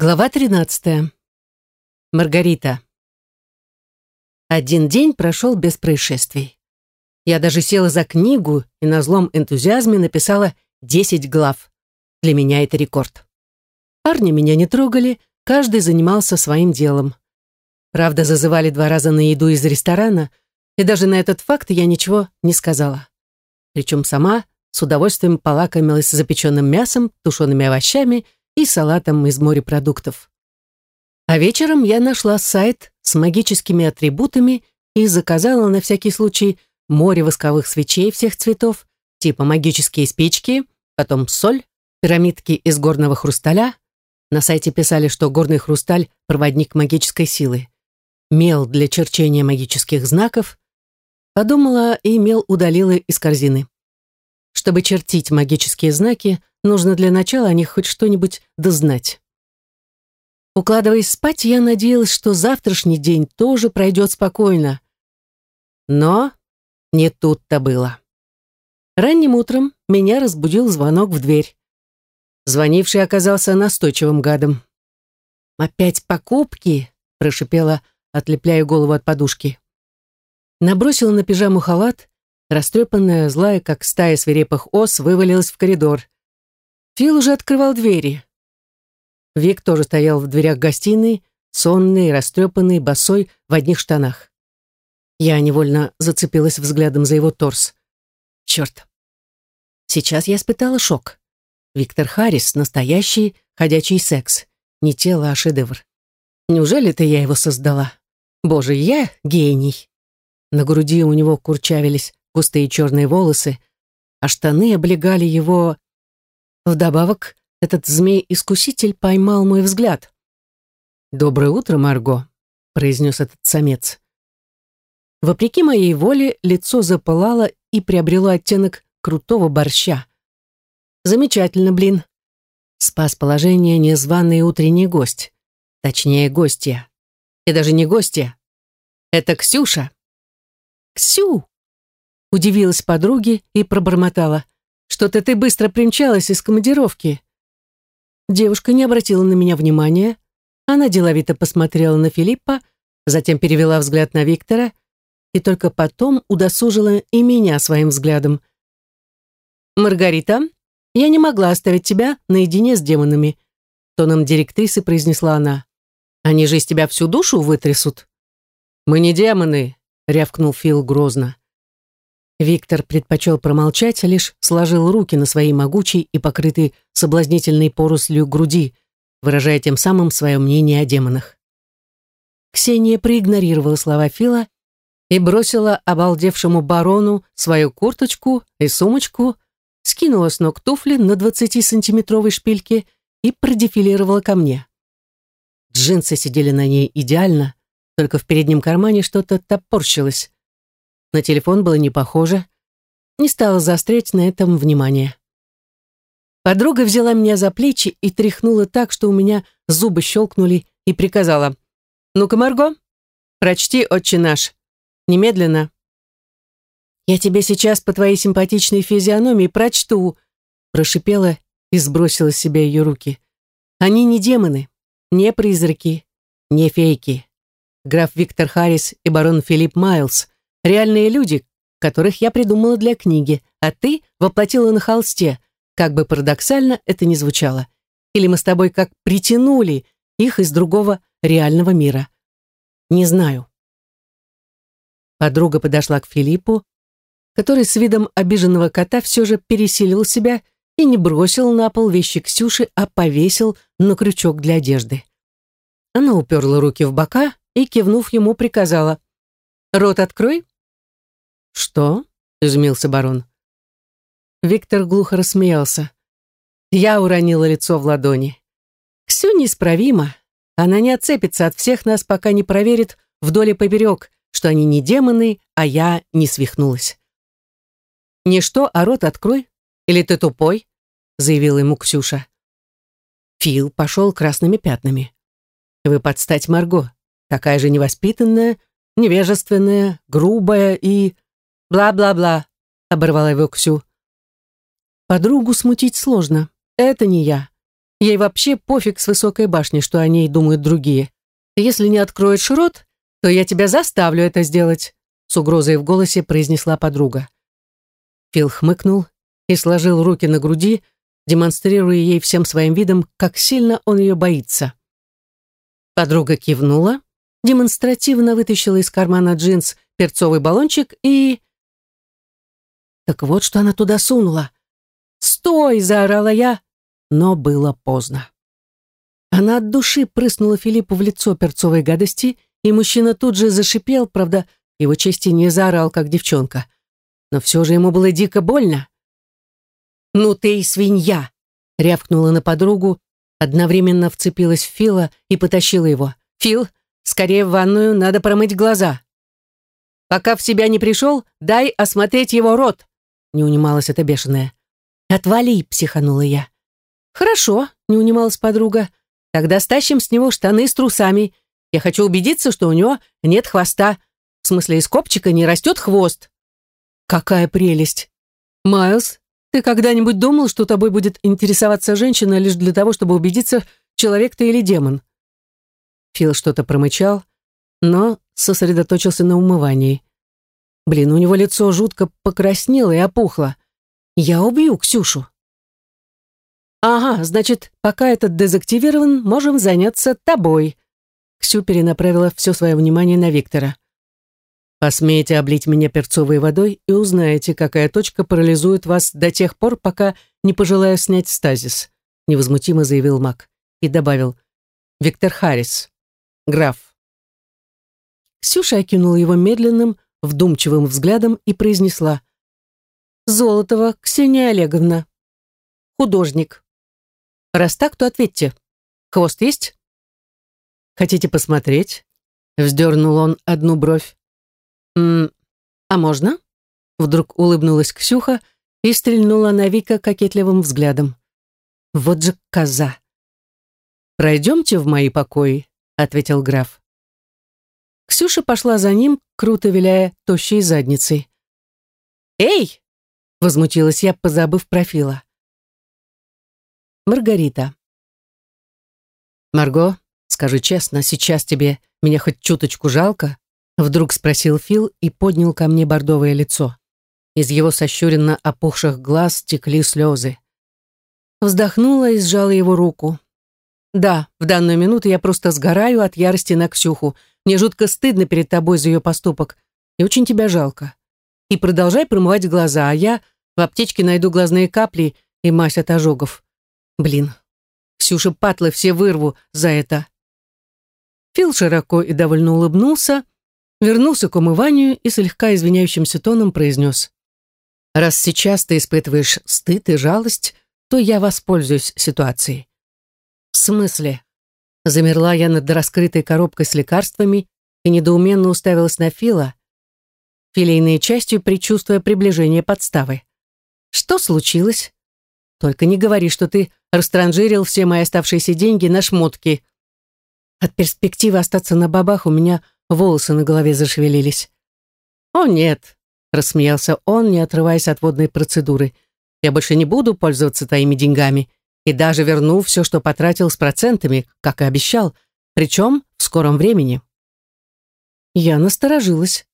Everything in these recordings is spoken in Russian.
Глава 13. Маргарита. Один день прошел без происшествий. Я даже села за книгу и на злом энтузиазме написала 10 глав. Для меня это рекорд. Парни меня не трогали, каждый занимался своим делом. Правда, зазывали два раза на еду из ресторана, и даже на этот факт я ничего не сказала. Причем сама с удовольствием полакомилась запеченным мясом, тушеными овощами – и салатом из морепродуктов. А вечером я нашла сайт с магическими атрибутами и заказала на всякий случай море восковых свечей всех цветов, типа магические спички, потом соль, пирамидки из горного хрусталя. На сайте писали, что горный хрусталь – проводник магической силы. Мел для черчения магических знаков. Подумала и мел удалила из корзины. Чтобы чертить магические знаки, нужно для начала о них хоть что-нибудь дознать. Укладываясь спать, я надеялась, что завтрашний день тоже пройдет спокойно. Но не тут-то было. Ранним утром меня разбудил звонок в дверь. Звонивший оказался настойчивым гадом. «Опять покупки?» – прошипела, отлепляя голову от подушки. Набросила на пижаму халат Растрепанная, злая, как стая свирепых ос, вывалилась в коридор. Фил уже открывал двери. Вик тоже стоял в дверях гостиной, сонный, растрепанный, босой, в одних штанах. Я невольно зацепилась взглядом за его торс. Черт. Сейчас я испытала шок. Виктор Харрис — настоящий ходячий секс. Не тело, а шедевр. Неужели это я его создала? Боже, я гений. На груди у него курчавились густые черные волосы, а штаны облегали его. Вдобавок, этот змей-искуситель поймал мой взгляд. «Доброе утро, Марго», — произнес этот самец. Вопреки моей воле, лицо запылало и приобрело оттенок крутого борща. Замечательно, блин. Спас положение незваный утренний гость. Точнее, гостья. И даже не гостья. Это Ксюша. Ксю! Удивилась подруге и пробормотала. «Что-то ты быстро примчалась из командировки». Девушка не обратила на меня внимания. Она деловито посмотрела на Филиппа, затем перевела взгляд на Виктора и только потом удосужила и меня своим взглядом. «Маргарита, я не могла оставить тебя наедине с демонами», тоном директрисы произнесла она. «Они же из тебя всю душу вытрясут». «Мы не демоны», — рявкнул Фил грозно. Виктор предпочел промолчать, а лишь сложил руки на своей могучей и покрытой соблазнительной порослью груди, выражая тем самым свое мнение о демонах. Ксения проигнорировала слова Фила и бросила обалдевшему барону свою курточку и сумочку, скинула с ног туфли на 20-сантиметровой шпильке и продефилировала ко мне. Джинсы сидели на ней идеально, только в переднем кармане что-то топорщилось. На телефон было не похоже. Не стала заострять на этом внимание. Подруга взяла меня за плечи и тряхнула так, что у меня зубы щелкнули, и приказала. «Ну-ка, Марго, прочти «Отче наш». Немедленно». «Я тебе сейчас по твоей симпатичной физиономии прочту», прошипела и сбросила с себя ее руки. «Они не демоны, не призраки, не фейки. Граф Виктор Харрис и барон Филипп Майлз Реальные люди, которых я придумала для книги, а ты воплотила на холсте, как бы парадоксально это ни звучало. Или мы с тобой как притянули их из другого реального мира. Не знаю. Подруга подошла к Филиппу, который с видом обиженного кота все же переселил себя и не бросил на пол вещи Ксюши, а повесил на крючок для одежды. Она уперла руки в бока и, кивнув ему, приказала «Рот открой». «Что?» — изумился барон. Виктор глухо рассмеялся. Я уронила лицо в ладони. «Ксю неисправима. Она не отцепится от всех нас, пока не проверит вдоль и поперек, что они не демоны, а я не свихнулась». «Не что, а рот открой. Или ты тупой?» — заявила ему Ксюша. Фил пошел красными пятнами. «Вы подстать Марго, такая же невоспитанная, невежественная, грубая и...» «Бла-бла-бла», — оборвала его Ксю. «Подругу смутить сложно. Это не я. Ей вообще пофиг с высокой башни, что о ней думают другие. Если не откроешь рот, то я тебя заставлю это сделать», с угрозой в голосе произнесла подруга. Фил хмыкнул и сложил руки на груди, демонстрируя ей всем своим видом, как сильно он ее боится. Подруга кивнула, демонстративно вытащила из кармана джинс перцовый баллончик и... Так вот, что она туда сунула. «Стой!» — заорала я, но было поздно. Она от души прыснула Филиппу в лицо перцовой гадости, и мужчина тут же зашипел, правда, его чести не заорал, как девчонка. Но все же ему было дико больно. «Ну ты и свинья!» — рявкнула на подругу, одновременно вцепилась в Фила и потащила его. «Фил, скорее в ванную, надо промыть глаза!» «Пока в себя не пришел, дай осмотреть его рот!» — не унималась эта бешеная. «Отвали!» — психанула я. «Хорошо», — не унималась подруга. «Тогда стащим с него штаны с трусами. Я хочу убедиться, что у него нет хвоста. В смысле, из копчика не растет хвост». «Какая прелесть!» «Майлз, ты когда-нибудь думал, что тобой будет интересоваться женщина лишь для того, чтобы убедиться, человек ты или демон?» Фил что-то промычал, но сосредоточился на умывании. Блин, у него лицо жутко покраснело и опухло. Я убью Ксюшу. Ага, значит, пока этот дезактивирован, можем заняться тобой. Ксю перенаправила все свое внимание на Виктора. Посмеете облить меня перцовой водой и узнаете, какая точка парализует вас до тех пор, пока не пожелаю снять стазис, невозмутимо заявил Мак и добавил Виктор Харрис, граф. Ксюша окинула его медленным, вдумчивым взглядом и произнесла Золотова Ксения Олеговна. Художник. Раз так, то ответьте. Хвост есть? Хотите посмотреть? Вздернул он одну бровь. «М а можно? Вдруг улыбнулась Ксюха и стрельнула на Вика кокетливым взглядом. Вот же коза. «Пройдемте в мои покои», — ответил граф. Ксюша пошла за ним, круто виляя тощей задницей. «Эй!» Возмутилась я, позабыв про Фила. Маргарита. «Марго, скажи честно, сейчас тебе меня хоть чуточку жалко?» Вдруг спросил Фил и поднял ко мне бордовое лицо. Из его сощуренно опухших глаз текли слезы. Вздохнула и сжала его руку. «Да, в данную минуту я просто сгораю от ярости на Ксюху. Мне жутко стыдно перед тобой за ее поступок. И очень тебя жалко и продолжай промывать глаза, а я в аптечке найду глазные капли и мазь от ожогов. Блин, Ксюша патлы все вырву за это. Фил широко и довольно улыбнулся, вернулся к умыванию и слегка извиняющимся тоном произнес. «Раз сейчас ты испытываешь стыд и жалость, то я воспользуюсь ситуацией». «В смысле?» Замерла я над раскрытой коробкой с лекарствами и недоуменно уставилась на Фила, филейной частью, предчувствуя приближение подставы. «Что случилось? Только не говори, что ты растранжирил все мои оставшиеся деньги на шмотки». От перспективы остаться на бабах у меня волосы на голове зашевелились. «О, нет», — рассмеялся он, не отрываясь от водной процедуры. «Я больше не буду пользоваться твоими деньгами и даже верну все, что потратил с процентами, как и обещал, причем в скором времени». Я насторожилась.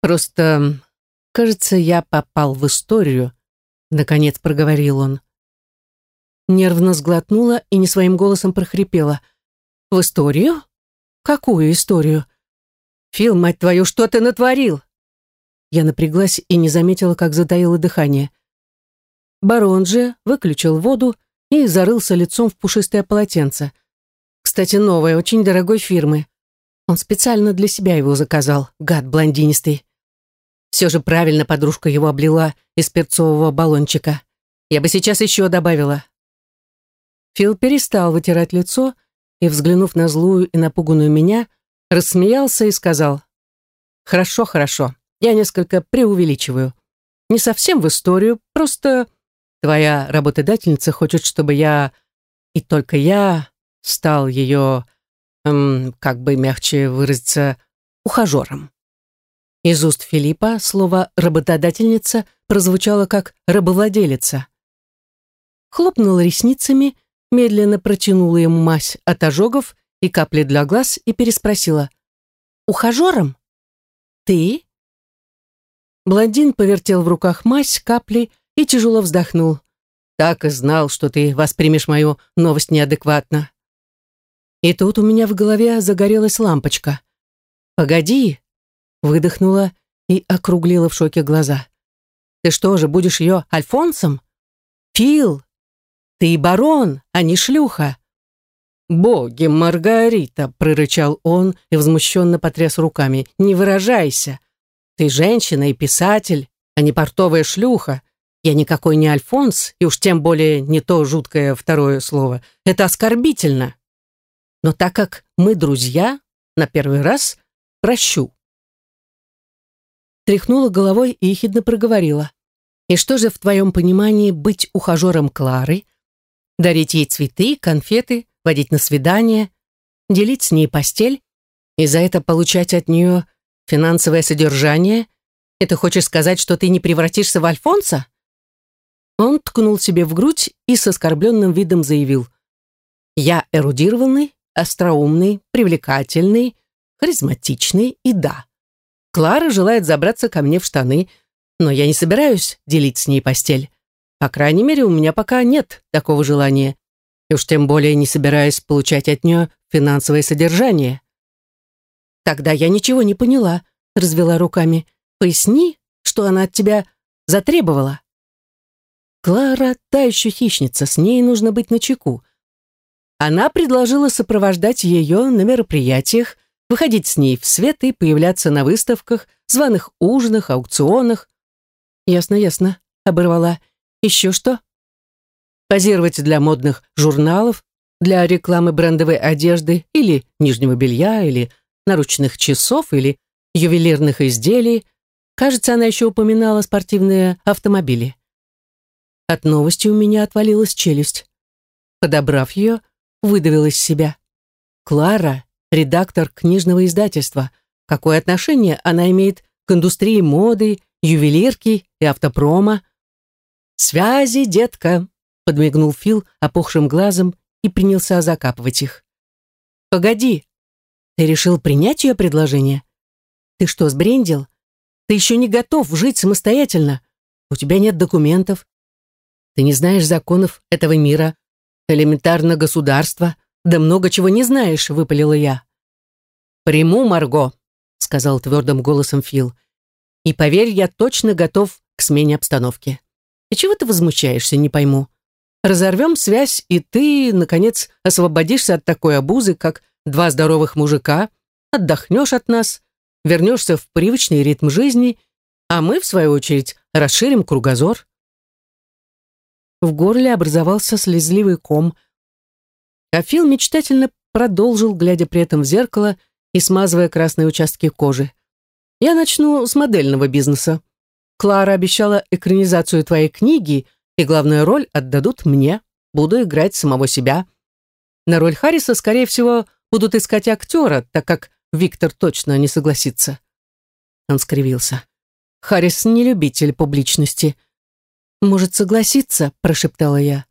Просто, кажется, я попал в историю, наконец проговорил он. Нервно сглотнула и не своим голосом прохрипела. В историю? Какую историю? Фил, мать твою, что ты натворил? Я напряглась и не заметила, как затаило дыхание. Барон же выключил воду и зарылся лицом в пушистое полотенце. Кстати, новое, очень дорогой фирмы. Он специально для себя его заказал, гад блондинистый. Все же правильно подружка его облила из перцового баллончика. Я бы сейчас еще добавила. Фил перестал вытирать лицо и, взглянув на злую и напуганную меня, рассмеялся и сказал, «Хорошо, хорошо, я несколько преувеличиваю. Не совсем в историю, просто твоя работодательница хочет, чтобы я, и только я, стал ее, эм, как бы мягче выразиться, ухажером». Из уст Филиппа слово «работодательница» прозвучало как «рабовладелица». хлопнула ресницами, медленно протянула ему мазь от ожогов и капли для глаз и переспросила. «Ухажером? Ты?» Блондин повертел в руках мазь, капли и тяжело вздохнул. «Так и знал, что ты воспримешь мою новость неадекватно». И тут у меня в голове загорелась лампочка. «Погоди!» — выдохнула и округлила в шоке глаза. «Ты что же, будешь ее Альфонсом? Фил, ты барон, а не шлюха!» «Боги, Маргарита!» — прорычал он и возмущенно потряс руками. «Не выражайся! Ты женщина и писатель, а не портовая шлюха. Я никакой не Альфонс, и уж тем более не то жуткое второе слово. Это оскорбительно. Но так как мы друзья, на первый раз прощу». Тряхнула головой и ехидно проговорила. «И что же в твоем понимании быть ухажером Клары? Дарить ей цветы, конфеты, водить на свидание, делить с ней постель и за это получать от нее финансовое содержание? Это хочешь сказать, что ты не превратишься в Альфонса?» Он ткнул себе в грудь и с оскорбленным видом заявил. «Я эрудированный, остроумный, привлекательный, харизматичный и да. Клара желает забраться ко мне в штаны, но я не собираюсь делить с ней постель. По крайней мере, у меня пока нет такого желания. И уж тем более не собираюсь получать от нее финансовое содержание. Тогда я ничего не поняла, развела руками. Поясни, что она от тебя затребовала. Клара та еще хищница, с ней нужно быть начеку. Она предложила сопровождать ее на мероприятиях, выходить с ней в свет и появляться на выставках, званых ужинах, аукционах. «Ясно, ясно», — оборвала. «Еще что?» «Позировать для модных журналов, для рекламы брендовой одежды или нижнего белья, или наручных часов, или ювелирных изделий. Кажется, она еще упоминала спортивные автомобили». От новости у меня отвалилась челюсть. Подобрав ее, выдавил из себя. «Клара редактор книжного издательства. Какое отношение она имеет к индустрии моды, ювелирки и автопрома? «Связи, детка!» — подмигнул Фил опухшим глазом и принялся закапывать их. «Погоди, ты решил принять ее предложение? Ты что, сбрендил? Ты еще не готов жить самостоятельно. У тебя нет документов. Ты не знаешь законов этого мира, элементарно государства. «Да много чего не знаешь», — выпалила я. «Приму, Марго», — сказал твердым голосом Фил. «И поверь, я точно готов к смене обстановки. И чего ты возмущаешься, не пойму. Разорвем связь, и ты, наконец, освободишься от такой обузы, как два здоровых мужика, отдохнешь от нас, вернешься в привычный ритм жизни, а мы, в свою очередь, расширим кругозор». В горле образовался слезливый ком — а Фил мечтательно продолжил, глядя при этом в зеркало и смазывая красные участки кожи. «Я начну с модельного бизнеса. Клара обещала экранизацию твоей книги, и главную роль отдадут мне. Буду играть самого себя. На роль Харриса, скорее всего, будут искать актера, так как Виктор точно не согласится». Он скривился. «Харрис не любитель публичности». «Может, согласиться?» – прошептала я.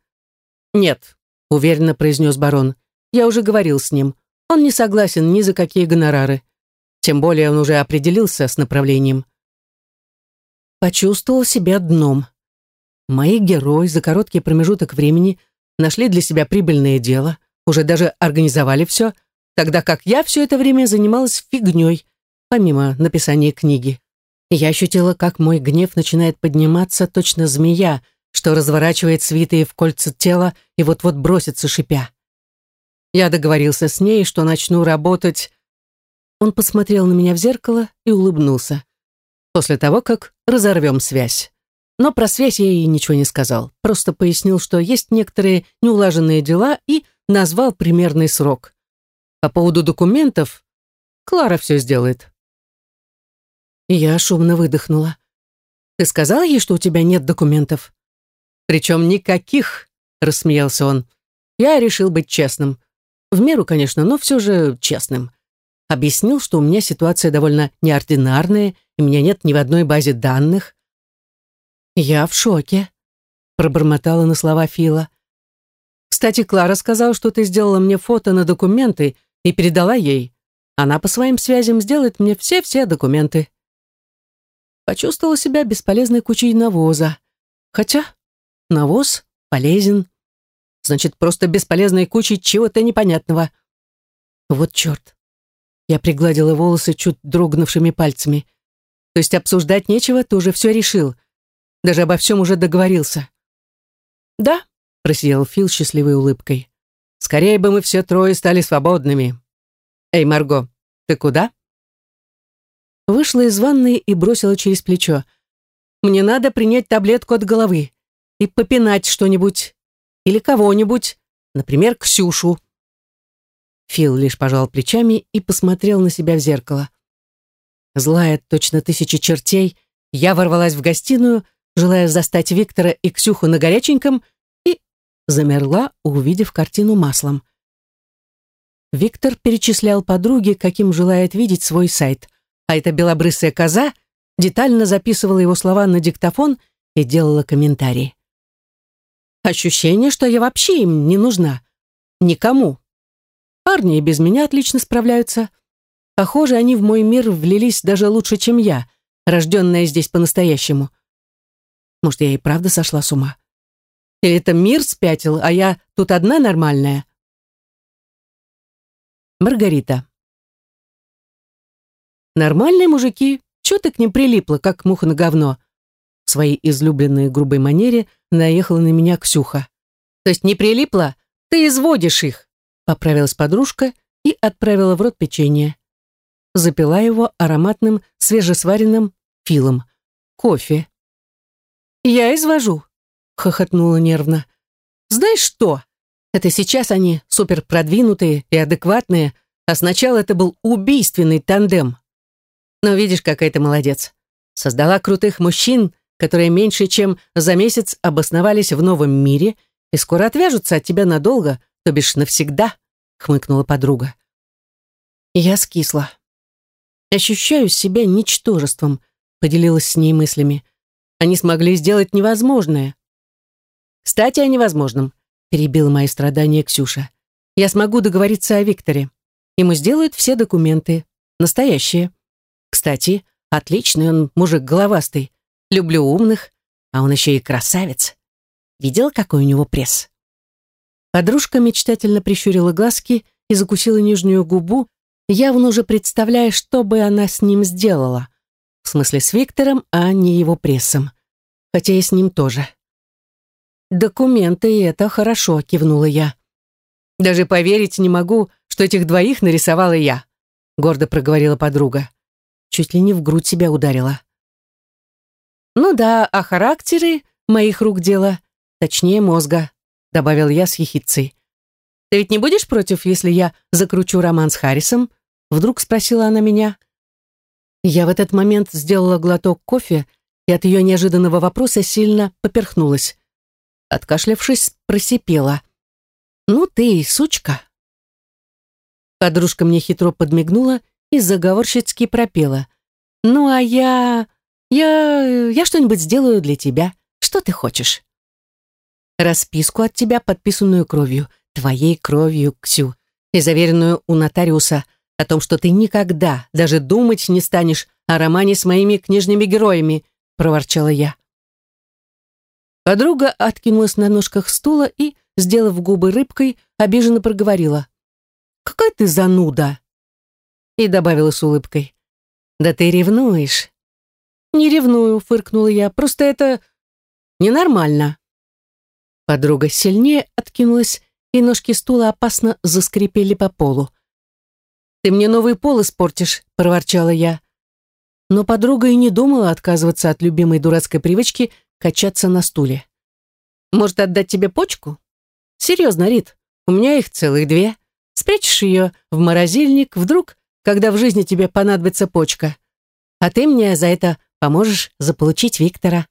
«Нет, уверенно произнес барон. «Я уже говорил с ним. Он не согласен ни за какие гонорары. Тем более он уже определился с направлением». Почувствовал себя дном. Мои герои за короткий промежуток времени нашли для себя прибыльное дело, уже даже организовали все, тогда как я все это время занималась фигней, помимо написания книги. Я ощутила, как мой гнев начинает подниматься, точно змея, что разворачивает свитые в кольца тела и вот-вот бросится, шипя. Я договорился с ней, что начну работать. Он посмотрел на меня в зеркало и улыбнулся. После того, как разорвем связь. Но про связь я ей ничего не сказал. Просто пояснил, что есть некоторые неулаженные дела и назвал примерный срок. По поводу документов Клара все сделает. Я шумно выдохнула. «Ты сказала ей, что у тебя нет документов?» «Причем никаких», — рассмеялся он. «Я решил быть честным. В меру, конечно, но все же честным. Объяснил, что у меня ситуация довольно неординарная, и меня нет ни в одной базе данных». «Я в шоке», — пробормотала на слова Фила. Кстати, Клара сказала, что ты сделала мне фото на документы и передала ей. Она по своим связям сделает мне все-все документы. Почувствовала себя бесполезной кучей навоза. Хотя навоз полезен. Значит, просто бесполезной кучей чего-то непонятного. Вот черт. Я пригладила волосы чуть дрогнувшими пальцами. То есть обсуждать нечего, ты уже все решил. Даже обо всем уже договорился. Да, просиял Фил счастливой улыбкой. Скорее бы мы все трое стали свободными. Эй, Марго, ты куда? Вышла из ванной и бросила через плечо. Мне надо принять таблетку от головы и попинать что-нибудь или кого-нибудь, например, Ксюшу. Фил лишь пожал плечами и посмотрел на себя в зеркало. Злая точно тысячи чертей, я ворвалась в гостиную, желая застать Виктора и Ксюху на горяченьком, и замерла, увидев картину маслом. Виктор перечислял подруге, каким желает видеть свой сайт, а эта белобрысая коза детально записывала его слова на диктофон и делала комментарии. Ощущение, что я вообще им не нужна. Никому. Парни и без меня отлично справляются. Похоже, они в мой мир влились даже лучше, чем я, рожденная здесь по-настоящему. Может, я и правда сошла с ума? Или это мир спятил, а я тут одна нормальная? Маргарита. Нормальные мужики, чё ты к ним прилипла, как муха на говно? В своей излюбленной грубой манере наехала на меня Ксюха. То есть не прилипла? Ты изводишь их, поправилась подружка и отправила в рот печенье. Запила его ароматным свежесваренным филом. Кофе. «Я извожу», — хохотнула нервно. «Знаешь что? Это сейчас они супер продвинутые и адекватные, а сначала это был убийственный тандем. Но видишь, какая ты молодец. Создала крутых мужчин, которые меньше чем за месяц обосновались в новом мире и скоро отвяжутся от тебя надолго, то бишь навсегда», — хмыкнула подруга. Я скисла. Ощущаю себя ничтожеством, поделилась с ней мыслями. Они смогли сделать невозможное. Кстати, о невозможном, перебила мои страдания Ксюша. Я смогу договориться о Викторе. Ему сделают все документы. Настоящие. Кстати, отличный он мужик головастый. Люблю умных, а он еще и красавец. Видел, какой у него пресс?» Подружка мечтательно прищурила глазки и закусила нижнюю губу, явно уже представляя, что бы она с ним сделала. В смысле, с Виктором, а не его прессом. Хотя и с ним тоже. «Документы, это хорошо», — кивнула я. «Даже поверить не могу, что этих двоих нарисовала я», — гордо проговорила подруга. Чуть ли не в грудь себя ударила. «Ну да, а характеры моих рук дело, точнее мозга», добавил я с ехидцей. «Ты ведь не будешь против, если я закручу роман с Харрисом?» Вдруг спросила она меня. Я в этот момент сделала глоток кофе и от ее неожиданного вопроса сильно поперхнулась. Откашлявшись, просипела. «Ну ты, сучка!» Подружка мне хитро подмигнула и заговорщицки пропела. «Ну а я... Я... я что-нибудь сделаю для тебя. Что ты хочешь?» «Расписку от тебя, подписанную кровью, твоей кровью, Ксю, и заверенную у нотариуса о том, что ты никогда даже думать не станешь о романе с моими книжными героями», проворчала я. Подруга откинулась на ножках стула и, сделав губы рыбкой, обиженно проговорила. «Какая ты зануда!» И добавила с улыбкой. «Да ты ревнуешь!» «Не ревную», — фыркнула я, — «просто это ненормально». Подруга сильнее откинулась, и ножки стула опасно заскрипели по полу. «Ты мне новый пол испортишь», — проворчала я. Но подруга и не думала отказываться от любимой дурацкой привычки качаться на стуле. «Может, отдать тебе почку?» «Серьезно, Рит, у меня их целых две. Спрячешь ее в морозильник, вдруг, когда в жизни тебе понадобится почка. А ты мне за это Поможешь заполучить Виктора.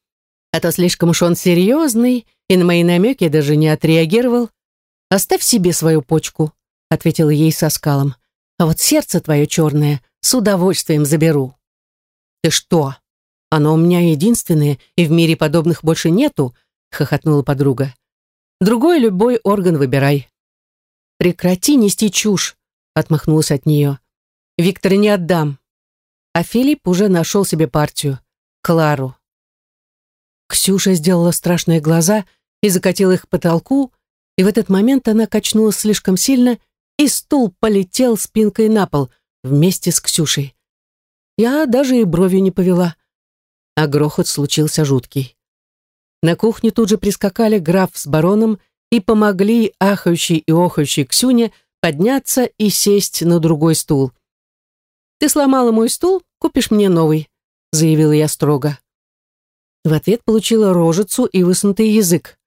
А то слишком уж он серьезный и на мои намеки даже не отреагировал. Оставь себе свою почку, ответила ей со скалом. А вот сердце твое черное с удовольствием заберу. Ты что? Оно у меня единственное, и в мире подобных больше нету, хохотнула подруга. Другой любой орган выбирай. Прекрати нести чушь, отмахнулась от нее. Виктора не отдам. А Филипп уже нашел себе партию. Клару. Ксюша сделала страшные глаза и закатила их к потолку, и в этот момент она качнулась слишком сильно, и стул полетел спинкой на пол вместе с Ксюшей. Я даже и бровью не повела. А грохот случился жуткий. На кухне тут же прискакали граф с бароном и помогли ахающей и охающей Ксюне подняться и сесть на другой стул. «Ты сломала мой стул, купишь мне новый», — заявила я строго. В ответ получила рожицу и высунутый язык.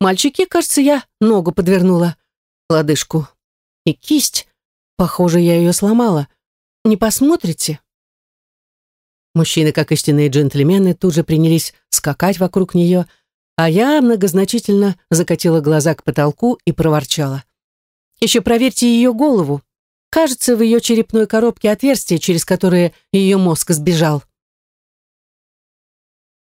«Мальчики, кажется, я ногу подвернула, лодыжку. И кисть, похоже, я ее сломала. Не посмотрите?» Мужчины, как истинные джентльмены, тут же принялись скакать вокруг нее, а я многозначительно закатила глаза к потолку и проворчала. «Еще проверьте ее голову. Кажется, в ее черепной коробке отверстие, через которое ее мозг сбежал».